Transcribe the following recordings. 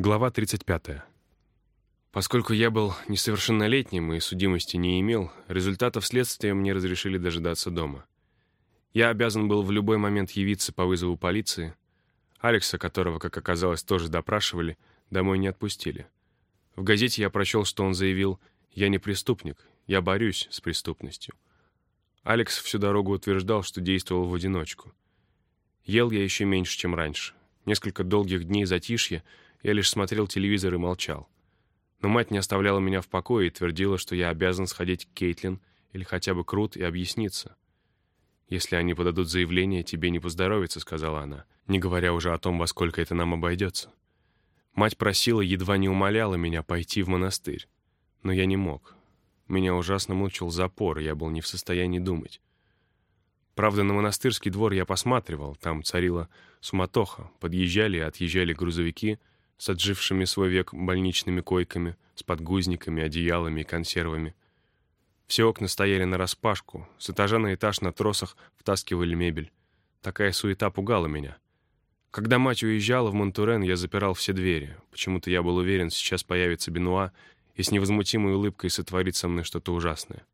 Глава 35. Поскольку я был несовершеннолетним и судимости не имел, результатов следствия мне разрешили дожидаться дома. Я обязан был в любой момент явиться по вызову полиции. Алекса, которого, как оказалось, тоже допрашивали, домой не отпустили. В газете я прочел, что он заявил «Я не преступник, я борюсь с преступностью». Алекс всю дорогу утверждал, что действовал в одиночку. Ел я еще меньше, чем раньше. Несколько долгих дней затишья — я лишь смотрел телевизор и молчал. Но мать не оставляла меня в покое и твердила, что я обязан сходить к Кейтлин или хотя бы Крут и объясниться. «Если они подадут заявление, тебе не поздоровится», — сказала она, не говоря уже о том, во сколько это нам обойдется. Мать просила, едва не умоляла меня пойти в монастырь. Но я не мог. Меня ужасно мучил запор, и я был не в состоянии думать. Правда, на монастырский двор я посматривал, там царила суматоха, подъезжали и отъезжали грузовики — с отжившими свой век больничными койками, с подгузниками, одеялами и консервами. Все окна стояли нараспашку, с этажа на этаж на тросах втаскивали мебель. Такая суета пугала меня. Когда мать уезжала в Монтурен, я запирал все двери. Почему-то я был уверен, сейчас появится Бенуа и с невозмутимой улыбкой сотворит со мной что-то ужасное.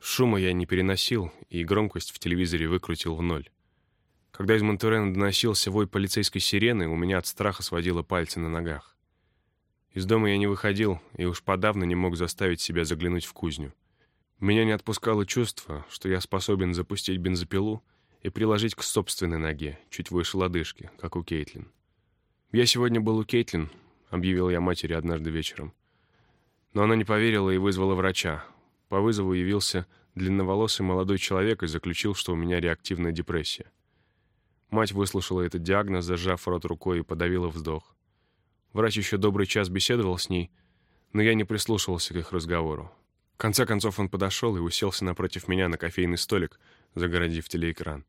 Шума я не переносил, и громкость в телевизоре выкрутил в ноль. Когда из Монтурена доносился вой полицейской сирены, у меня от страха сводило пальцы на ногах. Из дома я не выходил и уж подавно не мог заставить себя заглянуть в кузню. Меня не отпускало чувство, что я способен запустить бензопилу и приложить к собственной ноге, чуть выше лодыжки, как у Кейтлин. «Я сегодня был у Кейтлин», — объявил я матери однажды вечером. Но она не поверила и вызвала врача. По вызову явился длинноволосый молодой человек и заключил, что у меня реактивная депрессия. Мать выслушала этот диагноз, зажав рот рукой и подавила вздох. Врач еще добрый час беседовал с ней, но я не прислушивался к их разговору. В конце концов он подошел и уселся напротив меня на кофейный столик, загородив телеэкран.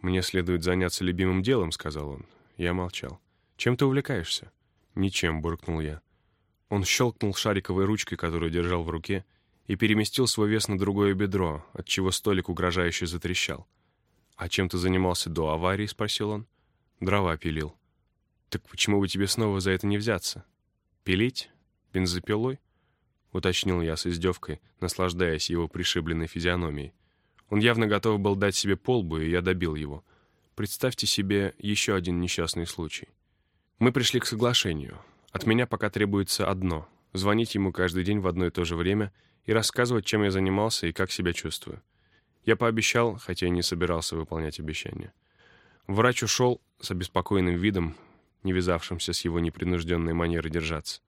«Мне следует заняться любимым делом», — сказал он. Я молчал. «Чем ты увлекаешься?» «Ничем», — буркнул я. Он щелкнул шариковой ручкой, которую держал в руке, и переместил свой вес на другое бедро, отчего столик угрожающе затрещал. «А чем ты занимался до аварии?» — спросил он. «Дрова пилил». «Так почему бы тебе снова за это не взяться?» «Пилить? Бензопилой?» — уточнил я с издевкой, наслаждаясь его пришибленной физиономией. Он явно готов был дать себе полбу, и я добил его. Представьте себе еще один несчастный случай. Мы пришли к соглашению. От меня пока требуется одно — звонить ему каждый день в одно и то же время и рассказывать, чем я занимался и как себя чувствую. Я пообещал, хотя и не собирался выполнять обещание. Врач ушел с обеспокоенным видом, не вязавшимся с его непринужденной манерой держаться.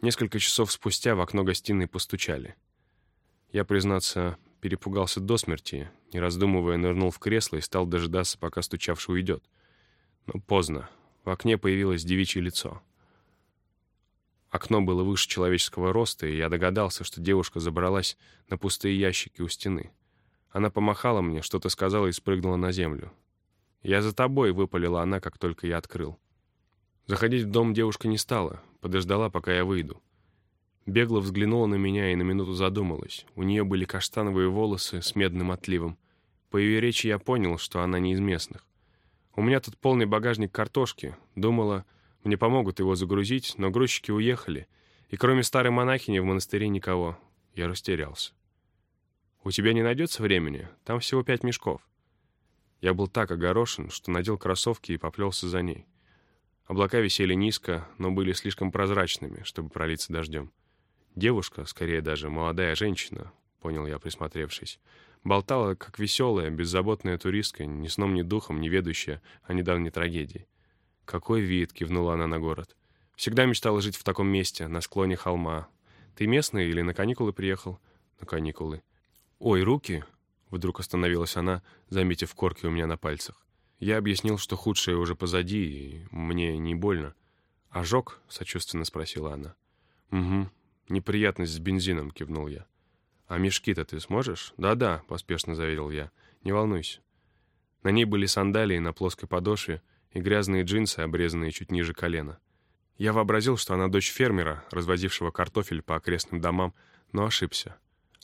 Несколько часов спустя в окно гостиной постучали. Я, признаться, перепугался до смерти, не раздумывая, нырнул в кресло и стал дожидаться, пока стучавший уйдет. Но поздно. В окне появилось девичье лицо. Окно было выше человеческого роста, и я догадался, что девушка забралась на пустые ящики у стены. Она помахала мне, что-то сказала и спрыгнула на землю. «Я за тобой», — выпалила она, как только я открыл. Заходить в дом девушка не стала, подождала, пока я выйду. Бегло взглянула на меня и на минуту задумалась. У нее были каштановые волосы с медным отливом. По ее речи я понял, что она не из местных. У меня тут полный багажник картошки. Думала, мне помогут его загрузить, но грузчики уехали. И кроме старой монахини в монастыре никого. Я растерялся. «У тебя не найдется времени? Там всего пять мешков». Я был так огорошен, что надел кроссовки и поплелся за ней. Облака висели низко, но были слишком прозрачными, чтобы пролиться дождем. Девушка, скорее даже молодая женщина, понял я, присмотревшись, болтала, как веселая, беззаботная туристка, ни сном, ни духом, не ведущая о недавней трагедии. «Какой вид!» — кивнула она на город. «Всегда мечтала жить в таком месте, на склоне холма. Ты местный или на каникулы приехал?» «На каникулы. «Ой, руки!» — вдруг остановилась она, заметив корки у меня на пальцах. Я объяснил, что худшее уже позади, и мне не больно. «Ожог?» — сочувственно спросила она. «Угу. Неприятность с бензином», — кивнул я. «А мешки-то ты сможешь?» «Да-да», — поспешно заверил я. «Не волнуйся». На ней были сандалии на плоской подошве и грязные джинсы, обрезанные чуть ниже колена. Я вообразил, что она дочь фермера, развозившего картофель по окрестным домам, но ошибся.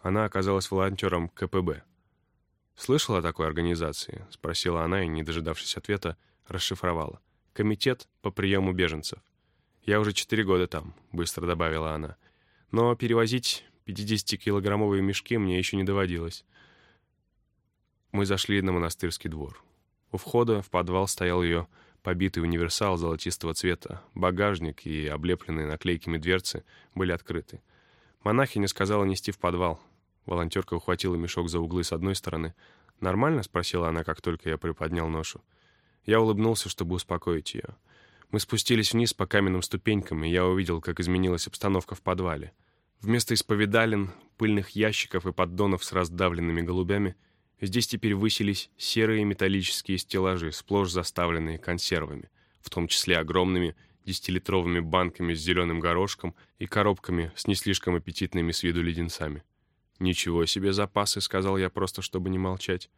Она оказалась волонтером КПБ. «Слышала о такой организации?» — спросила она и, не дожидавшись ответа, расшифровала. «Комитет по приему беженцев». «Я уже четыре года там», — быстро добавила она. «Но перевозить 50-килограммовые мешки мне еще не доводилось». Мы зашли на монастырский двор. У входа в подвал стоял ее побитый универсал золотистого цвета. Багажник и облепленные наклейками дверцы были открыты. Монахиня сказала нести в подвал. Волонтерка ухватила мешок за углы с одной стороны. «Нормально?» — спросила она, как только я приподнял ношу. Я улыбнулся, чтобы успокоить ее. Мы спустились вниз по каменным ступенькам, и я увидел, как изменилась обстановка в подвале. Вместо исповедалин, пыльных ящиков и поддонов с раздавленными голубями, здесь теперь высились серые металлические стеллажи, сплошь заставленные консервами, в том числе огромными десятилитровыми банками с зеленым горошком и коробками с не слишком аппетитными с виду леденцами. «Ничего себе запасы», — сказал я просто, чтобы не молчать.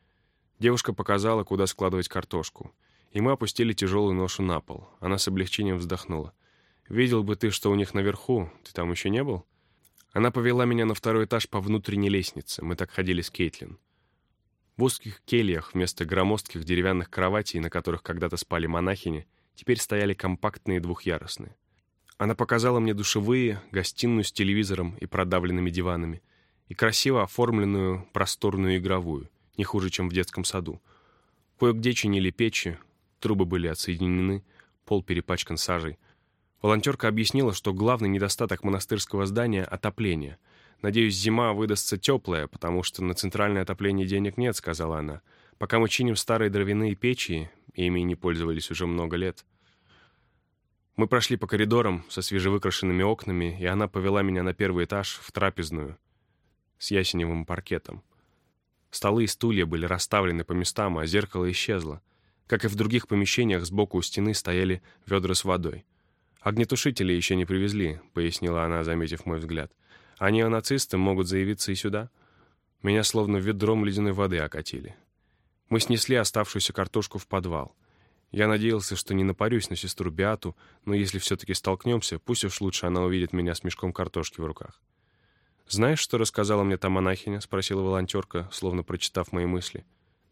Девушка показала, куда складывать картошку — и мы опустили тяжелую ношу на пол. Она с облегчением вздохнула. «Видел бы ты, что у них наверху. Ты там еще не был?» Она повела меня на второй этаж по внутренней лестнице. Мы так ходили с Кейтлин. В узких кельях вместо громоздких деревянных кроватей, на которых когда-то спали монахини, теперь стояли компактные двухъярусные. Она показала мне душевые, гостиную с телевизором и продавленными диванами, и красиво оформленную просторную игровую, не хуже, чем в детском саду. Кое-где чинили печи, Трубы были отсоединены, пол перепачкан сажей. Волонтерка объяснила, что главный недостаток монастырского здания — отопление. «Надеюсь, зима выдастся теплая, потому что на центральное отопление денег нет», — сказала она. «Пока мы чиним старые дровяные печи, ими не пользовались уже много лет». Мы прошли по коридорам со свежевыкрашенными окнами, и она повела меня на первый этаж в трапезную с ясеневым паркетом. Столы и стулья были расставлены по местам, а зеркало исчезло. Как и в других помещениях, сбоку у стены стояли ведра с водой. «Огнетушители еще не привезли», — пояснила она, заметив мой взгляд. «А неонацисты могут заявиться и сюда». Меня словно ведром ледяной воды окатили. Мы снесли оставшуюся картошку в подвал. Я надеялся, что не напарюсь на сестру Биату, но если все-таки столкнемся, пусть уж лучше она увидит меня с мешком картошки в руках. «Знаешь, что рассказала мне та монахиня?» — спросила волонтерка, словно прочитав мои мысли.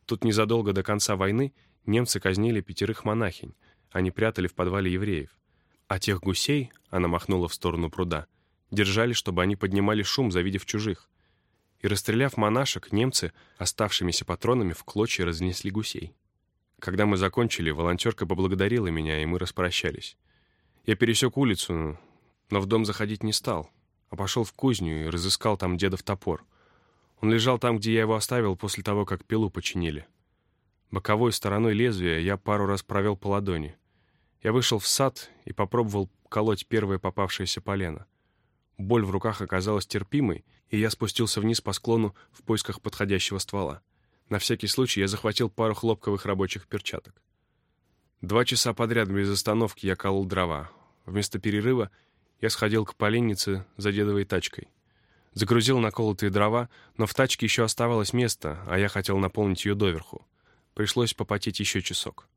«Тут незадолго до конца войны Немцы казнили пятерых монахинь. Они прятали в подвале евреев. А тех гусей, она махнула в сторону пруда, держали, чтобы они поднимали шум, завидев чужих. И расстреляв монашек, немцы оставшимися патронами в клочья разнесли гусей. Когда мы закончили, волонтерка поблагодарила меня, и мы распрощались. Я пересек улицу, но в дом заходить не стал, а пошел в кузню и разыскал там дедов топор. Он лежал там, где я его оставил после того, как пилу починили. Боковой стороной лезвия я пару раз провел по ладони. Я вышел в сад и попробовал колоть первое попавшееся полено. Боль в руках оказалась терпимой, и я спустился вниз по склону в поисках подходящего ствола. На всякий случай я захватил пару хлопковых рабочих перчаток. Два часа подряд без остановки я колол дрова. Вместо перерыва я сходил к поленнице за дедовой тачкой. Загрузил наколотые дрова, но в тачке еще оставалось место, а я хотел наполнить ее доверху. Пришлось попотеть еще часок.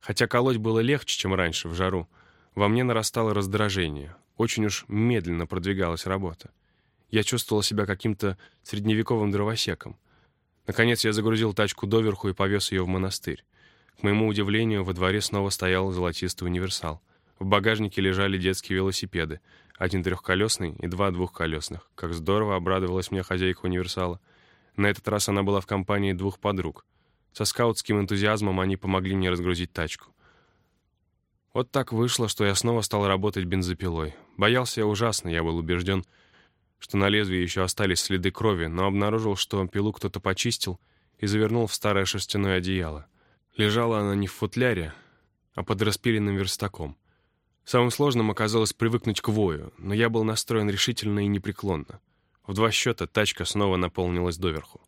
Хотя колоть было легче, чем раньше, в жару, во мне нарастало раздражение. Очень уж медленно продвигалась работа. Я чувствовал себя каким-то средневековым дровосеком. Наконец я загрузил тачку доверху и повез ее в монастырь. К моему удивлению, во дворе снова стоял золотистый универсал. В багажнике лежали детские велосипеды, один трехколесный и два двухколесных. Как здорово обрадовалась мне хозяйка универсала. На этот раз она была в компании двух подруг. Со скаутским энтузиазмом они помогли мне разгрузить тачку. Вот так вышло, что я снова стал работать бензопилой. Боялся я ужасно, я был убежден, что на лезвии еще остались следы крови, но обнаружил, что пилу кто-то почистил и завернул в старое шерстяное одеяло. Лежала она не в футляре, а под распиленным верстаком. Самым сложным оказалось привыкнуть к вою, но я был настроен решительно и непреклонно. В два счета тачка снова наполнилась доверху.